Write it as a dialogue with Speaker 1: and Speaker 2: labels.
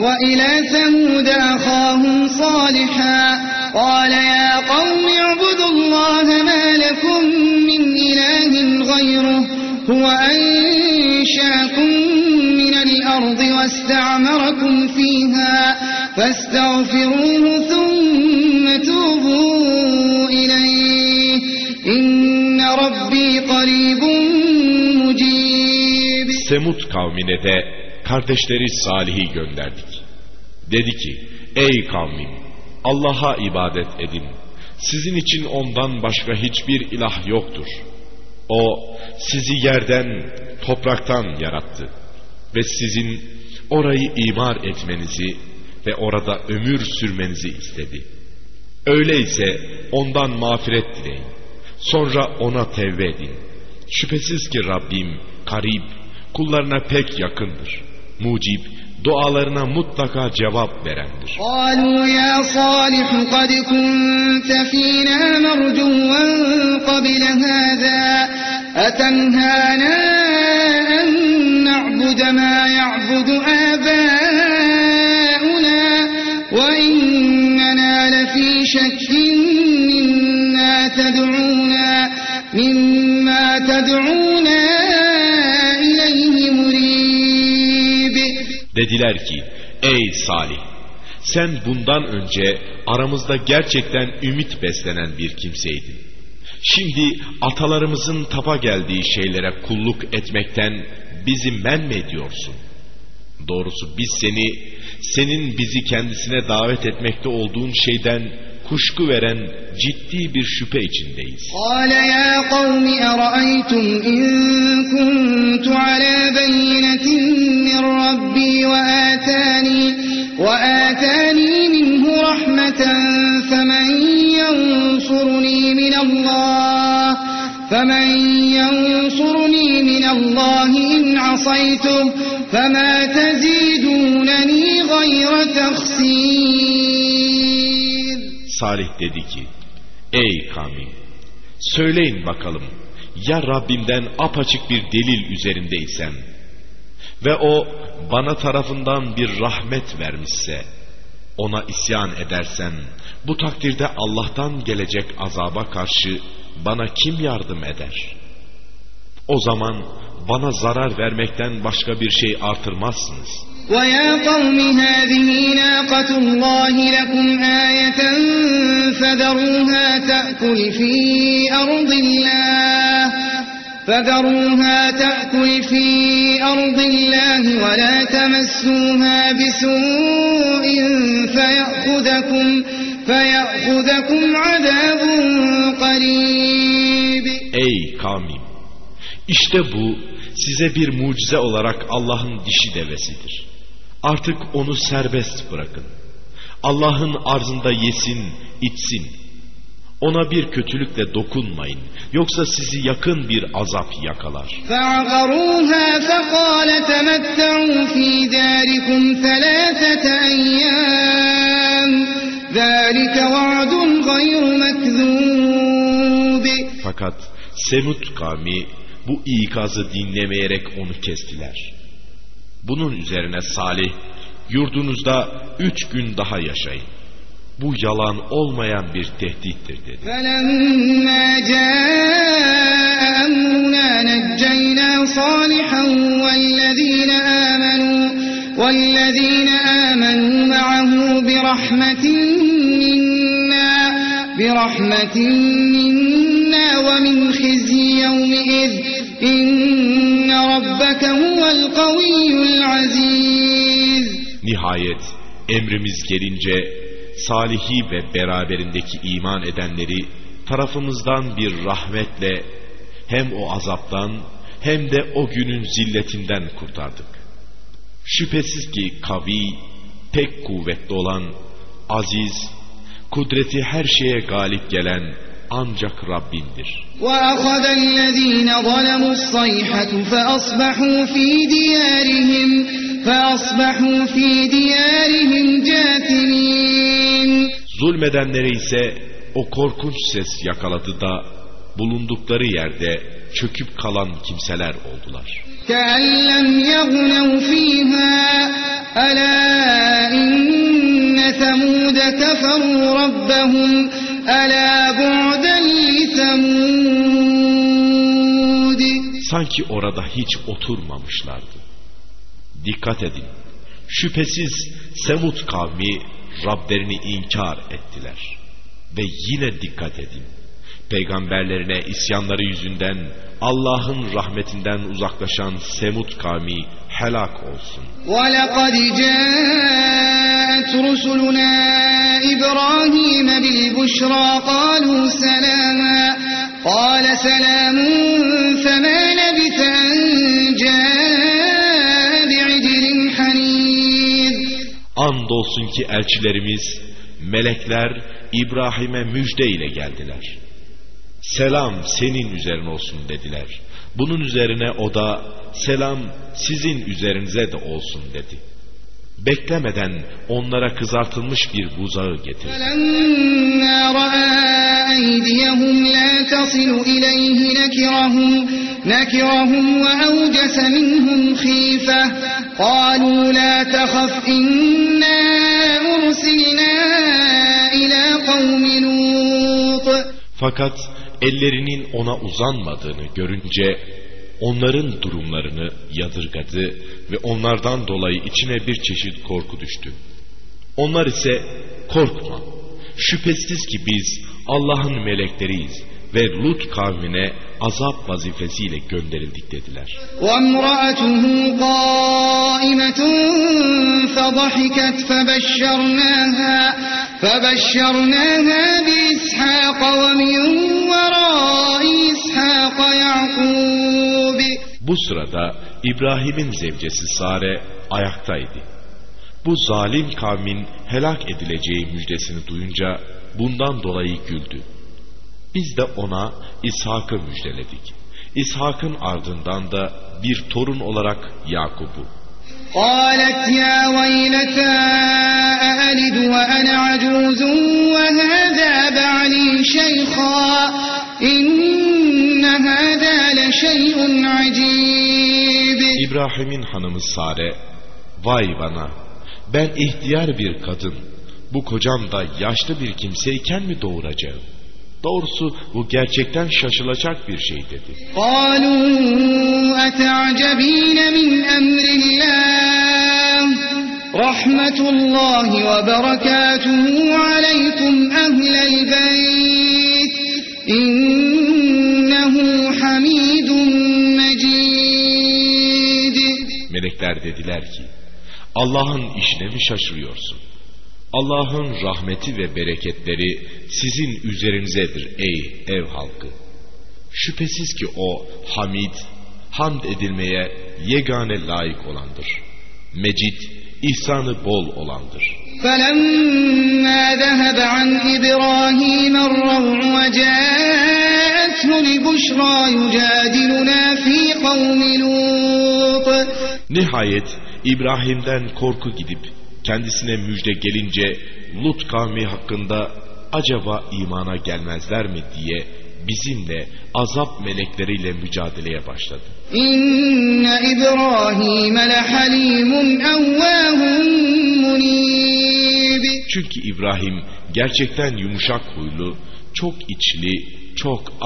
Speaker 1: وإلى ثمود أخاهم صالحا. قال يا قوم اعبدوا الله ما لكم من إله غيره هو أنشأكم من الأرض واستعمركم فيها فاستغفروه ثم توبوا إليه. إن ربي قريب مجيب.
Speaker 2: Semut kavmine de kardeşleri Salih'i gönderdik. Dedi ki, ey kavmim, Allah'a ibadet edin. Sizin için ondan başka hiçbir ilah yoktur. O sizi yerden, topraktan yarattı. Ve sizin orayı imar etmenizi ve orada ömür sürmenizi istedi. Öyleyse ondan mağfiret dileyin. Sonra ona tevbe edin. Şüphesiz ki Rabbim karib, kullarına pek yakındır Mucib, dualarına mutlaka cevap verendir.
Speaker 1: قالوا يا صالح قد كنت فينا مرجوا قبل هذا أتنهانا أن نعبد ما يعبد آباؤنا وإننا لفي شك مما تدعونا مما تدعونا
Speaker 2: Dediler ki, ey Salih, sen bundan önce aramızda gerçekten ümit beslenen bir kimseydin. Şimdi atalarımızın tapa geldiği şeylere kulluk etmekten bizi men mi ediyorsun? Doğrusu biz seni, senin bizi kendisine davet etmekte olduğun şeyden kuşku veren ciddi bir şüphe içindeyiz.
Speaker 1: قال يا قوم أرأيتم إن كنت على رحمة فمن ينصرني من الله فمن ينصرني من الله إن عصيته فما تزيدونني غير تخسير
Speaker 2: Salih dedi ki, ey kavmim, söyleyin bakalım, ya Rabbimden apaçık bir delil üzerindeysem ve o bana tarafından bir rahmet vermişse, ona isyan edersem, bu takdirde Allah'tan gelecek azaba karşı bana kim yardım eder? O zaman bana zarar vermekten başka bir şey artırmazsınız.
Speaker 1: ويا قوم هذه ناقة الله لكم آية فذروها تأكل في أرض الله فذروها تأكل في أرض الله ولا تمسوها بسوء فيأخذكم فيأخذكم عذاب قريب
Speaker 2: Ey kavmim! İşte bu size bir mucize olarak Allah'ın dişi devesidir. Artık onu serbest bırakın. Allah'ın arzında yesin, içsin. Ona bir kötülükle dokunmayın. Yoksa sizi yakın bir azap yakalar.
Speaker 1: فعقروها فقال تمتعوا في داركم ثلاثة أيام ذلك وعد غير مكذوب
Speaker 2: Fakat Semut kavmi bu ikazı dinlemeyerek onu kestiler. Bunun üzerine Salih, yurdunuzda üç gün daha yaşayın. Bu yalan olmayan bir tehdittir dedi.
Speaker 1: فلما جاء أمرنا نجينا صالحا والذين آمنوا والذين آمنوا معه برحمة منا برحمة منا ومن خزي يومئذ إن ربك هو القوي العزيز
Speaker 2: Nihayet emrimiz gelince Salih'i ve beraberindeki iman edenleri tarafımızdan bir rahmetle hem o azaptan hem de o günün zilletinden kurtardık. Şüphesiz ki kavi, pek kuvvetli olan, aziz, kudreti her şeye galip gelen ancak Rabbindir.
Speaker 1: وأخذ الذين ظلموا الصيحة فأصبحوا في ديارهم فأصبحوا في ديارهم جاثمين
Speaker 2: Zulmedenlere ise o korkunç ses yakaladı da bulundukları yerde çöküp kalan kimseler oldular. Sanki orada hiç oturmamışlardı. Dikkat edin. Şüphesiz Semut kavmi Rablerini inkar ettiler. Ve yine dikkat edin. Peygamberlerine isyanları yüzünden Allah'ın rahmetinden uzaklaşan Semud kavmi helak olsun.
Speaker 1: ولقد جاءت رسلنا إبراهيم بالبشرى قالوا سلاما قال سلام فما
Speaker 2: Andolsun ki elçilerimiz, melekler İbrahim'e müjde ile geldiler. Selam senin üzerine olsun dediler. Bunun üzerine o da selam sizin üzerinize de olsun dedi. Beklemeden onlara kızartılmış bir buzağı getirdi.
Speaker 1: فلما رأى أيديهم لا تصل إليه نكرهم نكرهم وأوجس منهم خيفة قالوا لا تخف إنا أرسلنا إلى قوم لوط
Speaker 2: Fakat ellerinin ona uzanmadığını görünce onların durumlarını yadırgadı ve onlardan dolayı içine bir çeşit korku düştü. Onlar ise korkma şüphesiz ki biz Allah'ın melekleriyiz ve Lut kavmine azap vazifesiyle gönderildik dediler.
Speaker 1: وامرأته قائمة فضحكت فبشرناها فبشرناها بإسحاق ومن وراء إسحاق يعقوب
Speaker 2: Bu sırada İbrahim'in zevcesi Sare ayaktaydı. Bu zalim kavmin helak edileceği müjdesini duyunca bundan dolayı güldü. Biz de ona İshak'ı müjdeledik. İshak'ın ardından da bir torun olarak Yakub'u.
Speaker 1: قالت يا ويلتى أألد وأنا عجوز وهذا بعلي شيخا إن هذا لشيء عجيب
Speaker 2: İbrahim'in hanımı Sare, vay bana ben ihtiyar bir kadın, bu kocam da yaşlı bir kimseyken mi doğuracağım? Doğrusu bu gerçekten şaşılacak bir şey dedi.
Speaker 1: Rahmetullahi ve berekatuhu aleykum ehlel beyt. İnnehu hamidun mecid.
Speaker 2: Melekler dediler ki Allah'ın işine mi şaşırıyorsun? Allah'ın rahmeti ve bereketleri sizin üzerinizedir ey ev halkı. Şüphesiz ki o hamid, hamd edilmeye yegane layık olandır. Mecid, ihsanı bol olandır.
Speaker 1: فلما ذهب عن إبراهيم الروع وجاءته البشرى يجادلنا في قوم لوط
Speaker 2: Nihayet İbrahim'den korku gidip Kendisine müjde gelince Lut kavmi hakkında acaba imana gelmezler mi diye bizimle azap melekleriyle mücadeleye başladı.
Speaker 1: İnne İbrahim lehalimun evvâhum.
Speaker 2: Çünkü İbrahim gerçekten yumuşak huylu, çok içli, çok